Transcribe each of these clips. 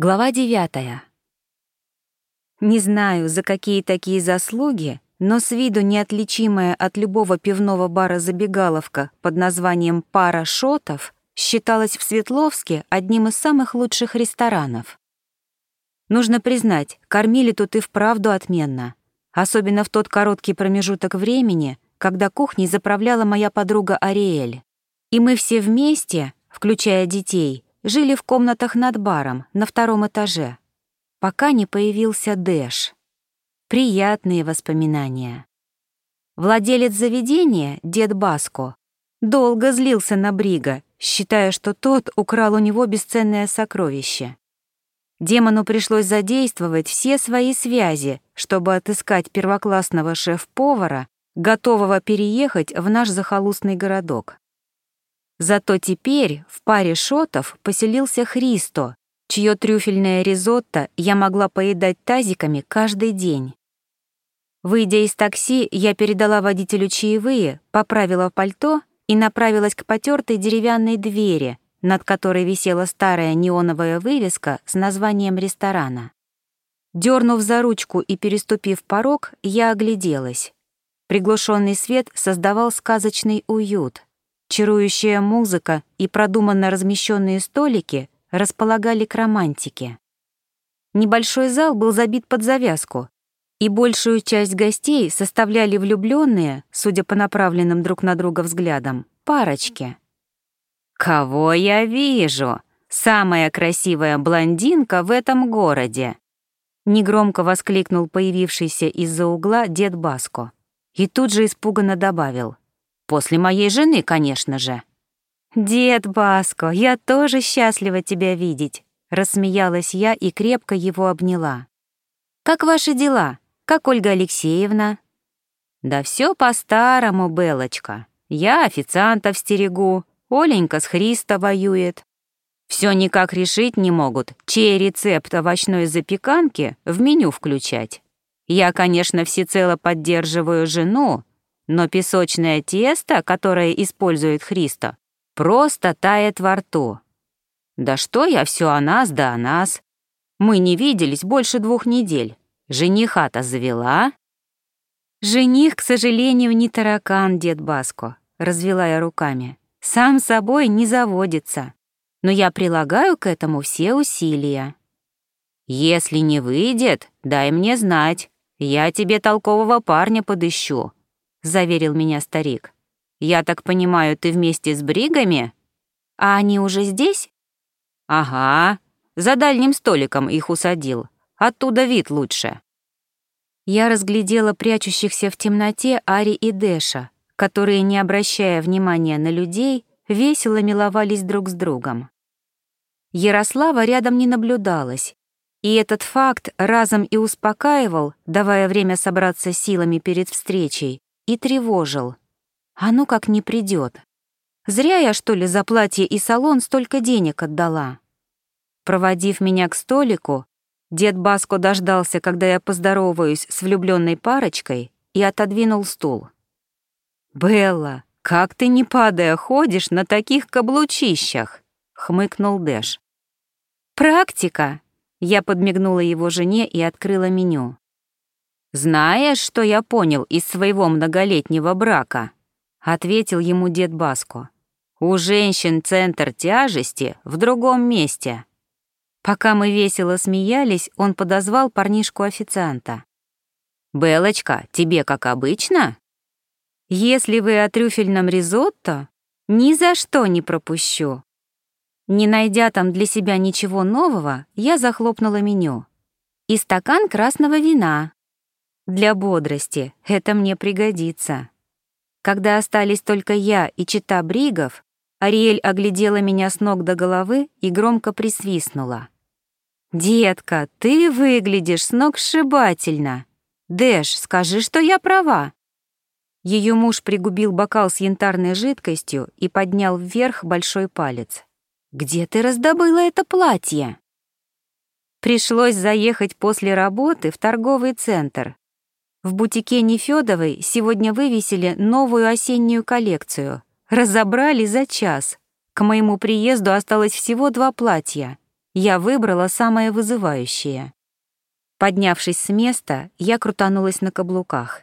Глава девятая. Не знаю, за какие такие заслуги, но с виду неотличимая от любого пивного бара забегаловка под названием «Пара шотов» считалась в Светловске одним из самых лучших ресторанов. Нужно признать, кормили тут и вправду отменно, особенно в тот короткий промежуток времени, когда кухней заправляла моя подруга Ариэль. И мы все вместе, включая детей, жили в комнатах над баром на втором этаже, пока не появился Дэш. Приятные воспоминания. Владелец заведения, дед Баско, долго злился на Брига, считая, что тот украл у него бесценное сокровище. Демону пришлось задействовать все свои связи, чтобы отыскать первоклассного шеф-повара, готового переехать в наш захолустный городок. Зато теперь в паре шотов поселился Христо, чье трюфельное ризотто я могла поедать тазиками каждый день. Выйдя из такси, я передала водителю чаевые, поправила пальто и направилась к потертой деревянной двери, над которой висела старая неоновая вывеска с названием ресторана. Дернув за ручку и переступив порог, я огляделась. Приглушенный свет создавал сказочный уют — Чарующая музыка и продуманно размещенные столики располагали к романтике. Небольшой зал был забит под завязку, и большую часть гостей составляли влюбленные, судя по направленным друг на друга взглядам, парочки. «Кого я вижу? Самая красивая блондинка в этом городе!» Негромко воскликнул появившийся из-за угла дед Баско и тут же испуганно добавил — После моей жены, конечно же. «Дед Баско, я тоже счастлива тебя видеть», — рассмеялась я и крепко его обняла. «Как ваши дела? Как Ольга Алексеевна?» «Да все по-старому, Белочка. Я официантов стерегу, Оленька с Христа воюет. Все никак решить не могут, чей рецепт овощной запеканки в меню включать. Я, конечно, всецело поддерживаю жену, но песочное тесто, которое использует Христо, просто тает во рту. Да что я все о нас да о нас. Мы не виделись больше двух недель. Жениха-то завела. Жених, к сожалению, не таракан, дед Баско, развела я руками. Сам собой не заводится. Но я прилагаю к этому все усилия. Если не выйдет, дай мне знать. Я тебе толкового парня подыщу. — заверил меня старик. «Я так понимаю, ты вместе с Бригами? А они уже здесь?» «Ага, за дальним столиком их усадил. Оттуда вид лучше». Я разглядела прячущихся в темноте Ари и Дэша, которые, не обращая внимания на людей, весело миловались друг с другом. Ярослава рядом не наблюдалась, и этот факт разом и успокаивал, давая время собраться силами перед встречей, и тревожил. А ну как не придет. Зря я, что ли, за платье и салон столько денег отдала. Проводив меня к столику, дед Баско дождался, когда я поздороваюсь с влюбленной парочкой, и отодвинул стул. «Белла, как ты, не падая, ходишь на таких каблучищах?» — хмыкнул Дэш. «Практика!» — я подмигнула его жене и открыла меню. «Знаешь, что я понял из своего многолетнего брака?» — ответил ему дед Баско. «У женщин центр тяжести в другом месте». Пока мы весело смеялись, он подозвал парнишку-официанта. «Белочка, тебе как обычно?» «Если вы о трюфельном ризотто, ни за что не пропущу». Не найдя там для себя ничего нового, я захлопнула меню. «И стакан красного вина», для бодрости это мне пригодится. Когда остались только я и чита Бригов, Ариэль оглядела меня с ног до головы и громко присвистнула. «Детка, ты выглядишь с ног сшибательно. Дэш, скажи, что я права». Ее муж пригубил бокал с янтарной жидкостью и поднял вверх большой палец. «Где ты раздобыла это платье?» Пришлось заехать после работы в торговый центр, в бутике Нефёдовой сегодня вывесили новую осеннюю коллекцию. Разобрали за час. К моему приезду осталось всего два платья. Я выбрала самое вызывающее. Поднявшись с места, я крутанулась на каблуках.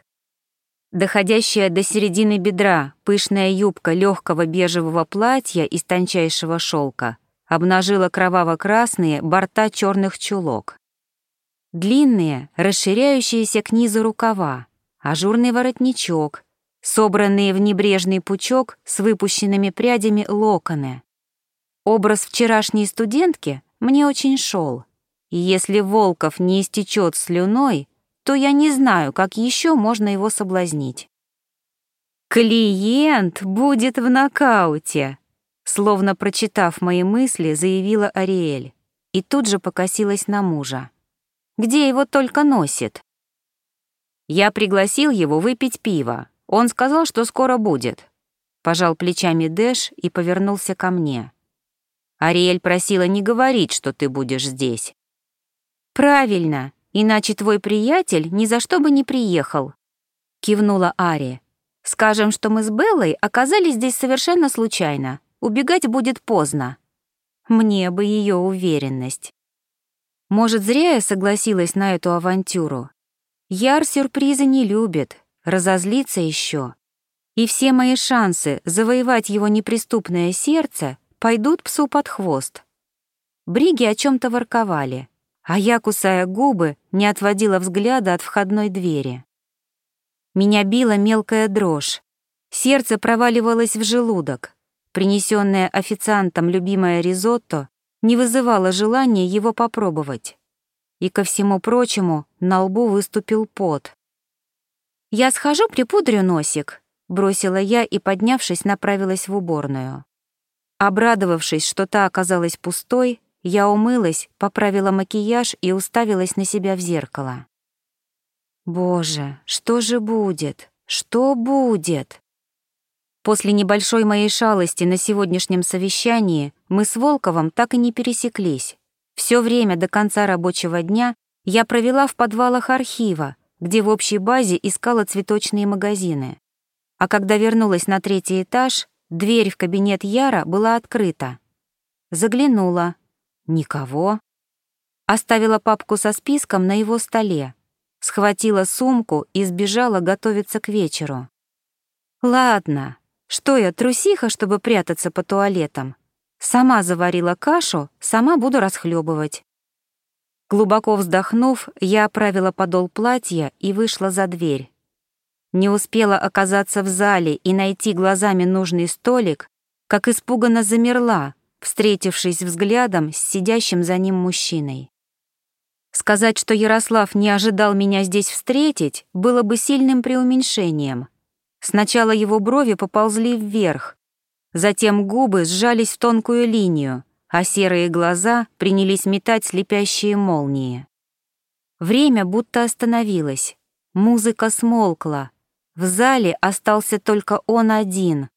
Доходящая до середины бедра пышная юбка легкого бежевого платья из тончайшего шелка обнажила кроваво-красные борта черных чулок. Длинные, расширяющиеся к низу рукава, ажурный воротничок, собранные в небрежный пучок с выпущенными прядями локоны. Образ вчерашней студентки мне очень шел, и если Волков не истечет слюной, то я не знаю, как еще можно его соблазнить. «Клиент будет в нокауте», словно прочитав мои мысли, заявила Ариэль и тут же покосилась на мужа. «Где его только носит?» Я пригласил его выпить пиво. Он сказал, что скоро будет. Пожал плечами Дэш и повернулся ко мне. Ариэль просила не говорить, что ты будешь здесь. Правильно, иначе твой приятель ни за что бы не приехал. Кивнула Ари. Скажем, что мы с Беллой оказались здесь совершенно случайно. Убегать будет поздно. Мне бы ее уверенность. Может, зря я согласилась на эту авантюру. Яр сюрпризы не любит, разозлится еще. И все мои шансы завоевать его неприступное сердце пойдут псу под хвост. Бриги о чем то ворковали, а я, кусая губы, не отводила взгляда от входной двери. Меня била мелкая дрожь. Сердце проваливалось в желудок. Принесенное официантом любимое ризотто не вызывало желания его попробовать и, ко всему прочему, на лбу выступил пот. «Я схожу, припудрю носик», — бросила я и, поднявшись, направилась в уборную. Обрадовавшись, что та оказалась пустой, я умылась, поправила макияж и уставилась на себя в зеркало. «Боже, что же будет? Что будет?» После небольшой моей шалости на сегодняшнем совещании мы с Волковым так и не пересеклись. Все время до конца рабочего дня я провела в подвалах архива, где в общей базе искала цветочные магазины. А когда вернулась на третий этаж, дверь в кабинет Яра была открыта. Заглянула. Никого. Оставила папку со списком на его столе. Схватила сумку и сбежала готовиться к вечеру. Ладно, что я, трусиха, чтобы прятаться по туалетам? Сама заварила кашу, сама буду расхлебывать. Глубоко вздохнув, я оправила подол платья и вышла за дверь. Не успела оказаться в зале и найти глазами нужный столик, как испуганно замерла, встретившись взглядом с сидящим за ним мужчиной. Сказать, что Ярослав не ожидал меня здесь встретить, было бы сильным преуменьшением. Сначала его брови поползли вверх, Затем губы сжались в тонкую линию, а серые глаза принялись метать слепящие молнии. Время будто остановилось. Музыка смолкла. В зале остался только он один.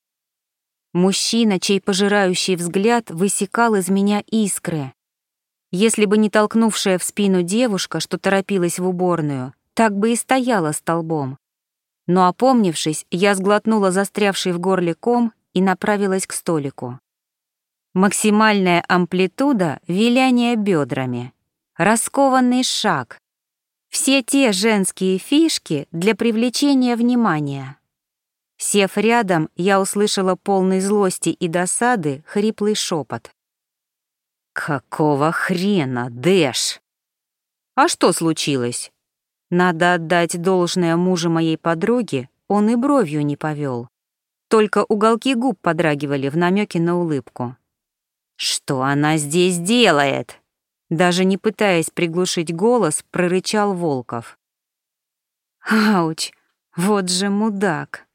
Мужчина, чей пожирающий взгляд высекал из меня искры. Если бы не толкнувшая в спину девушка, что торопилась в уборную, так бы и стояла столбом. Но опомнившись, я сглотнула застрявший в горле ком и направилась к столику. Максимальная амплитуда виляния бедрами, раскованный шаг. Все те женские фишки для привлечения внимания. Сев рядом, я услышала полный злости и досады хриплый шепот. «Какого хрена, Дэш?» «А что случилось?» Надо отдать должное мужу моей подруги, он и бровью не повел. Только уголки губ подрагивали в намеке на улыбку. «Что она здесь делает?» Даже не пытаясь приглушить голос, прорычал Волков. «Ауч, вот же мудак!»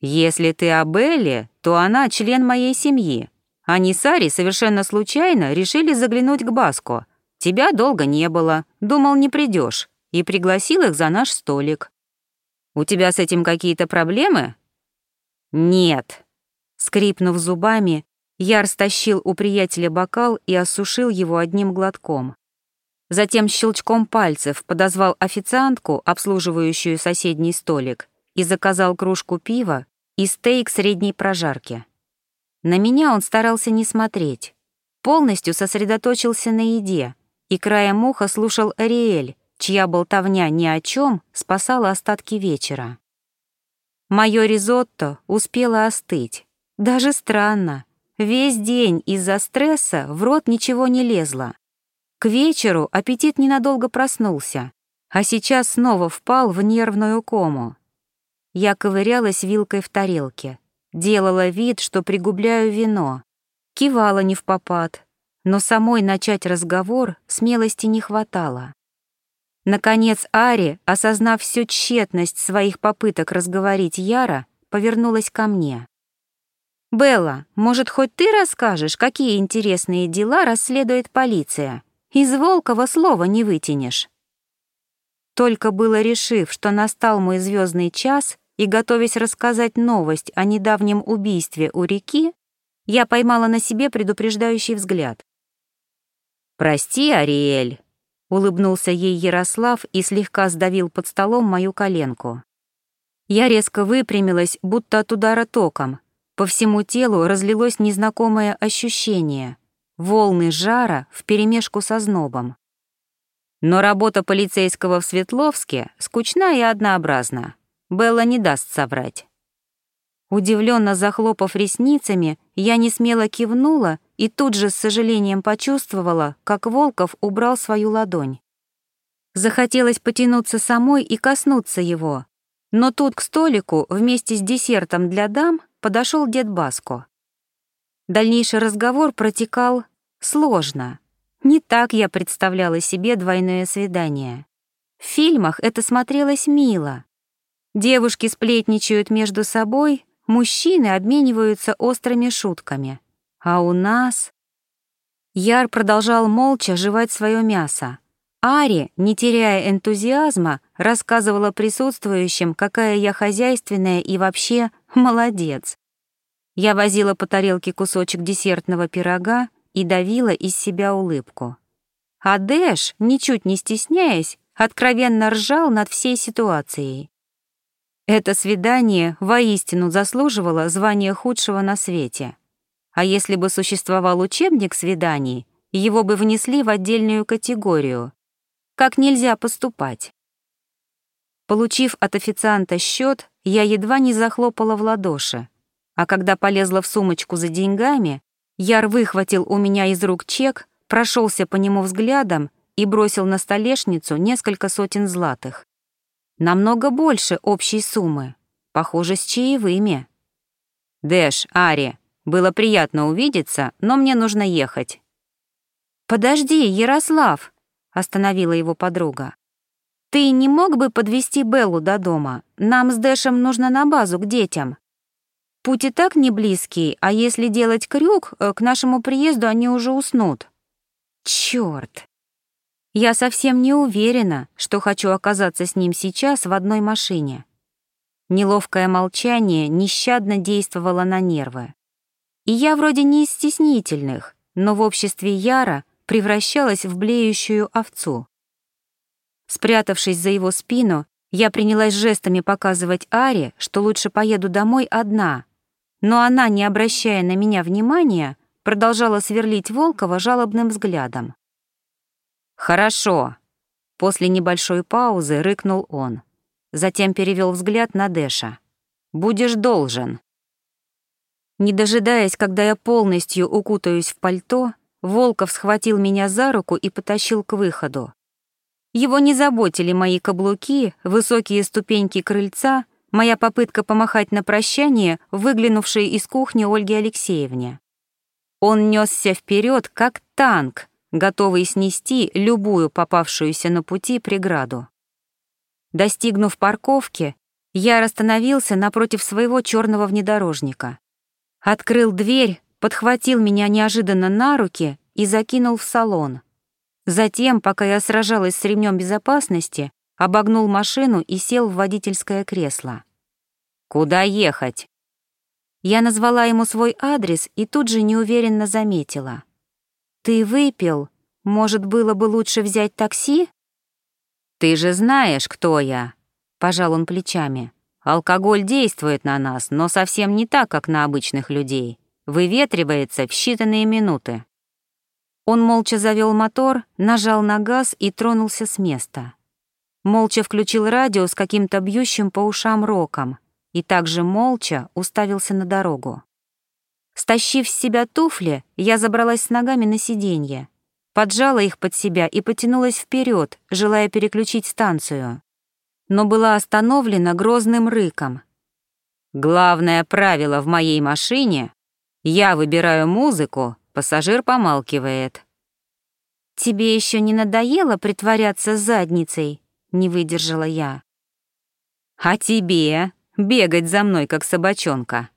«Если ты о Белле, то она член моей семьи. Они с Ари совершенно случайно решили заглянуть к Баско. Тебя долго не было, думал, не придешь, и пригласил их за наш столик. У тебя с этим какие-то проблемы?» «Нет». Скрипнув зубами, Яр стащил у приятеля бокал и осушил его одним глотком. Затем щелчком пальцев подозвал официантку, обслуживающую соседний столик, и заказал кружку пива и стейк средней прожарки. На меня он старался не смотреть. полностью сосредоточился на еде и краем уха слушал Ариэль, чья болтовня ни о чем спасала остатки вечера. Моё ризотто успело остыть. Даже странно. Весь день из-за стресса в рот ничего не лезло. К вечеру аппетит ненадолго проснулся, а сейчас снова впал в нервную кому. Я ковырялась вилкой в тарелке, делала вид, что пригубляю вино, кивала не в попад, но самой начать разговор смелости не хватало. Наконец Ари, осознав всю тщетность своих попыток разговорить Яра, повернулась ко мне. «Белла, может, хоть ты расскажешь, какие интересные дела расследует полиция? Из Волкова слова не вытянешь». Только было решив, что настал мой звездный час, и готовясь рассказать новость о недавнем убийстве у реки, я поймала на себе предупреждающий взгляд. «Прости, Ариэль», — улыбнулся ей Ярослав и слегка сдавил под столом мою коленку. Я резко выпрямилась, будто от удара током. По всему телу разлилось незнакомое ощущение — волны жара вперемешку со знобом. Но работа полицейского в Светловске скучна и однообразна. Белла не даст соврать. Удивленно захлопав ресницами, я не смело кивнула и тут же с сожалением почувствовала, как Волков убрал свою ладонь. Захотелось потянуться самой и коснуться его, но тут к столику вместе с десертом для дам подошел дед Баско. Дальнейший разговор протекал сложно. Не так я представляла себе двойное свидание. В фильмах это смотрелось мило. Девушки сплетничают между собой, мужчины обмениваются острыми шутками. А у нас... Яр продолжал молча жевать свое мясо. Ари, не теряя энтузиазма, рассказывала присутствующим, какая я хозяйственная и вообще молодец. Я возила по тарелке кусочек десертного пирога и давила из себя улыбку. А Дэш, ничуть не стесняясь, откровенно ржал над всей ситуацией. Это свидание воистину заслуживало звания худшего на свете. А если бы существовал учебник свиданий, его бы внесли в отдельную категорию. Как нельзя поступать. Получив от официанта счет, я едва не захлопала в ладоши. А когда полезла в сумочку за деньгами, Яр выхватил у меня из рук чек, прошелся по нему взглядом и бросил на столешницу несколько сотен златых. Намного больше общей суммы. Похоже, с чаевыми. «Дэш, Ари, было приятно увидеться, но мне нужно ехать». «Подожди, Ярослав», — остановила его подруга. «Ты не мог бы подвести Беллу до дома? Нам с Дэшем нужно на базу к детям. Путь и так не близкий, а если делать крюк, э, к нашему приезду они уже уснут». Черт! Я совсем не уверена, что хочу оказаться с ним сейчас в одной машине. Неловкое молчание нещадно действовало на нервы. И я вроде не из стеснительных, но в обществе Яра превращалась в блеющую овцу. Спрятавшись за его спину, я принялась жестами показывать Аре, что лучше поеду домой одна, но она, не обращая на меня внимания, продолжала сверлить Волкова жалобным взглядом. «Хорошо», — после небольшой паузы рыкнул он. Затем перевел взгляд на Дэша. «Будешь должен». Не дожидаясь, когда я полностью укутаюсь в пальто, Волков схватил меня за руку и потащил к выходу. Его не заботили мои каблуки, высокие ступеньки крыльца, моя попытка помахать на прощание, выглянувшей из кухни Ольги Алексеевне. Он несся вперед, как танк, готовый снести любую попавшуюся на пути преграду. Достигнув парковки, я остановился напротив своего черного внедорожника. Открыл дверь, подхватил меня неожиданно на руки и закинул в салон. Затем, пока я сражалась с ремнем безопасности, обогнул машину и сел в водительское кресло. «Куда ехать?» Я назвала ему свой адрес и тут же неуверенно заметила. «Ты выпил. Может, было бы лучше взять такси?» «Ты же знаешь, кто я», — пожал он плечами. «Алкоголь действует на нас, но совсем не так, как на обычных людей. Выветривается в считанные минуты». Он молча завел мотор, нажал на газ и тронулся с места. Молча включил радио с каким-то бьющим по ушам роком и также молча уставился на дорогу. Стащив с себя туфли, я забралась с ногами на сиденье, поджала их под себя и потянулась вперед, желая переключить станцию. Но была остановлена грозным рыком. «Главное правило в моей машине — я выбираю музыку, Пассажир помалкивает. «Тебе еще не надоело притворяться задницей?» — не выдержала я. «А тебе бегать за мной, как собачонка?»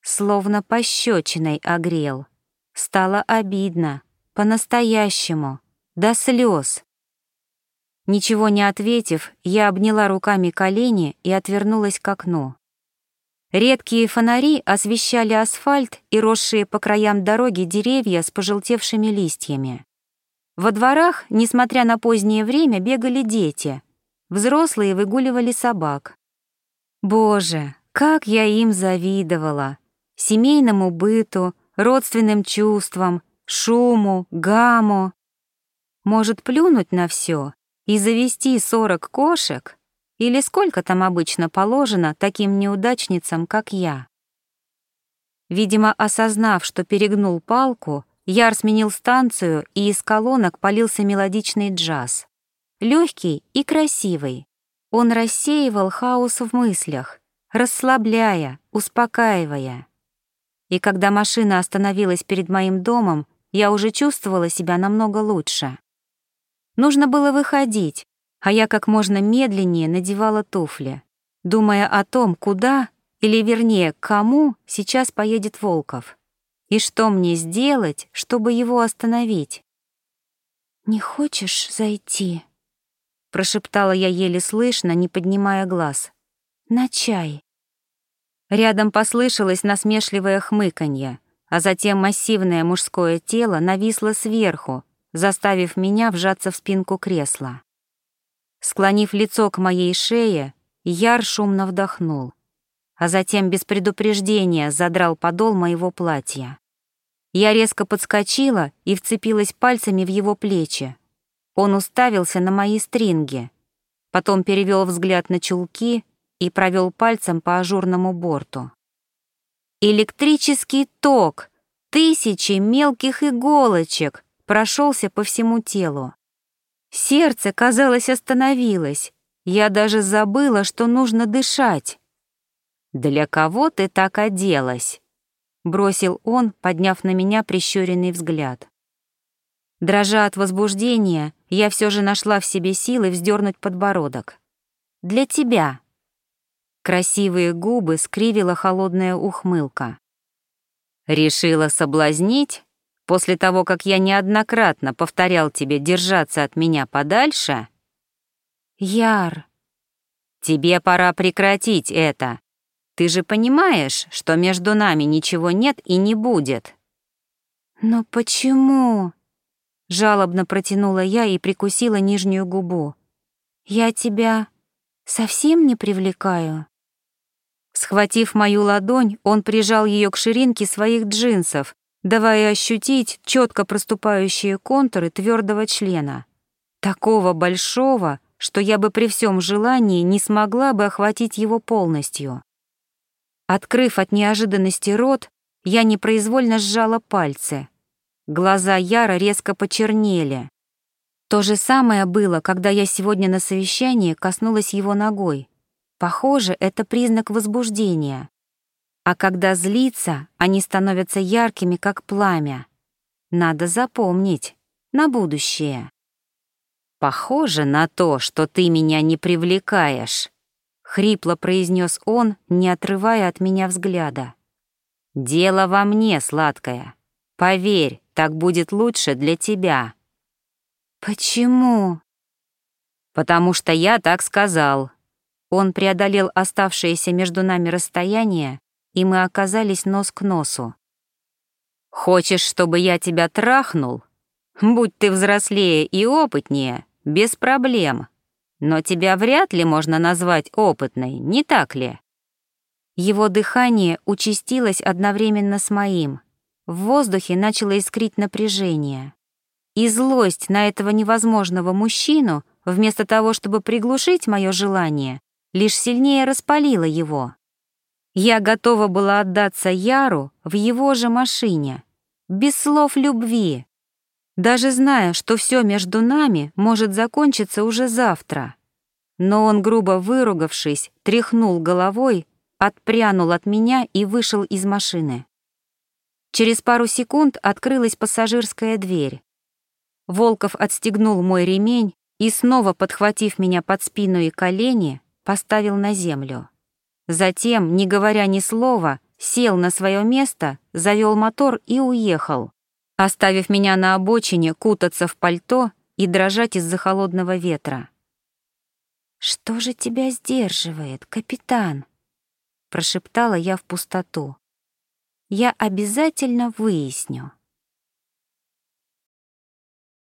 Словно пощечиной огрел. Стало обидно, по-настоящему, до слез. Ничего не ответив, я обняла руками колени и отвернулась к окну. Редкие фонари освещали асфальт и росшие по краям дороги деревья с пожелтевшими листьями. Во дворах, несмотря на позднее время, бегали дети. Взрослые выгуливали собак. Боже, как я им завидовала! Семейному быту, родственным чувствам, шуму, гамму. Может, плюнуть на все и завести сорок кошек? Или сколько там обычно положено таким неудачницам, как я? Видимо, осознав, что перегнул палку, Яр сменил станцию, и из колонок полился мелодичный джаз. Легкий и красивый. Он рассеивал хаос в мыслях, расслабляя, успокаивая. И когда машина остановилась перед моим домом, я уже чувствовала себя намного лучше. Нужно было выходить, а я как можно медленнее надевала туфли, думая о том, куда, или вернее, кому сейчас поедет Волков, и что мне сделать, чтобы его остановить. «Не хочешь зайти?» — прошептала я еле слышно, не поднимая глаз. «На чай». Рядом послышалось насмешливое хмыканье, а затем массивное мужское тело нависло сверху, заставив меня вжаться в спинку кресла. Склонив лицо к моей шее, Яр шумно вдохнул, а затем без предупреждения задрал подол моего платья. Я резко подскочила и вцепилась пальцами в его плечи. Он уставился на мои стринги, потом перевел взгляд на чулки и провел пальцем по ажурному борту. Электрический ток, тысячи мелких иголочек прошелся по всему телу. Сердце, казалось, остановилось. Я даже забыла, что нужно дышать. «Для кого ты так оделась?» — бросил он, подняв на меня прищуренный взгляд. Дрожа от возбуждения, я все же нашла в себе силы вздернуть подбородок. «Для тебя». Красивые губы скривила холодная ухмылка. «Решила соблазнить?» После того, как я неоднократно повторял тебе держаться от меня подальше... Яр, тебе пора прекратить это. Ты же понимаешь, что между нами ничего нет и не будет. Но почему? Жалобно протянула я и прикусила нижнюю губу. Я тебя совсем не привлекаю. Схватив мою ладонь, он прижал ее к ширинке своих джинсов, давая ощутить четко проступающие контуры твердого члена. Такого большого, что я бы при всем желании не смогла бы охватить его полностью. Открыв от неожиданности рот, я непроизвольно сжала пальцы. Глаза Яра резко почернели. То же самое было, когда я сегодня на совещании коснулась его ногой. Похоже, это признак возбуждения. А когда злится, они становятся яркими, как пламя. Надо запомнить, на будущее. «Похоже на то, что ты меня не привлекаешь», — хрипло произнес он, не отрывая от меня взгляда. «Дело во мне, сладкое. Поверь, так будет лучше для тебя». «Почему?» «Потому что я так сказал». Он преодолел оставшееся между нами расстояние и мы оказались нос к носу. «Хочешь, чтобы я тебя трахнул? Будь ты взрослее и опытнее, без проблем. Но тебя вряд ли можно назвать опытной, не так ли?» Его дыхание участилось одновременно с моим. в воздухе начало искрить напряжение. И злость на этого невозможного мужчину, вместо того, чтобы приглушить мое желание, лишь сильнее распалила его. Я готова была отдаться Яру в его же машине, без слов любви, даже зная, что все между нами может закончиться уже завтра. Но он, грубо выругавшись, тряхнул головой, отпрянул от меня и вышел из машины. Через пару секунд открылась пассажирская дверь. Волков отстегнул мой ремень и, снова подхватив меня под спину и колени, поставил на землю. Затем, не говоря ни слова, сел на свое место, завел мотор и уехал, оставив меня на обочине кутаться в пальто и дрожать из-за холодного ветра. «Что же тебя сдерживает, капитан?» — прошептала я в пустоту. «Я обязательно выясню».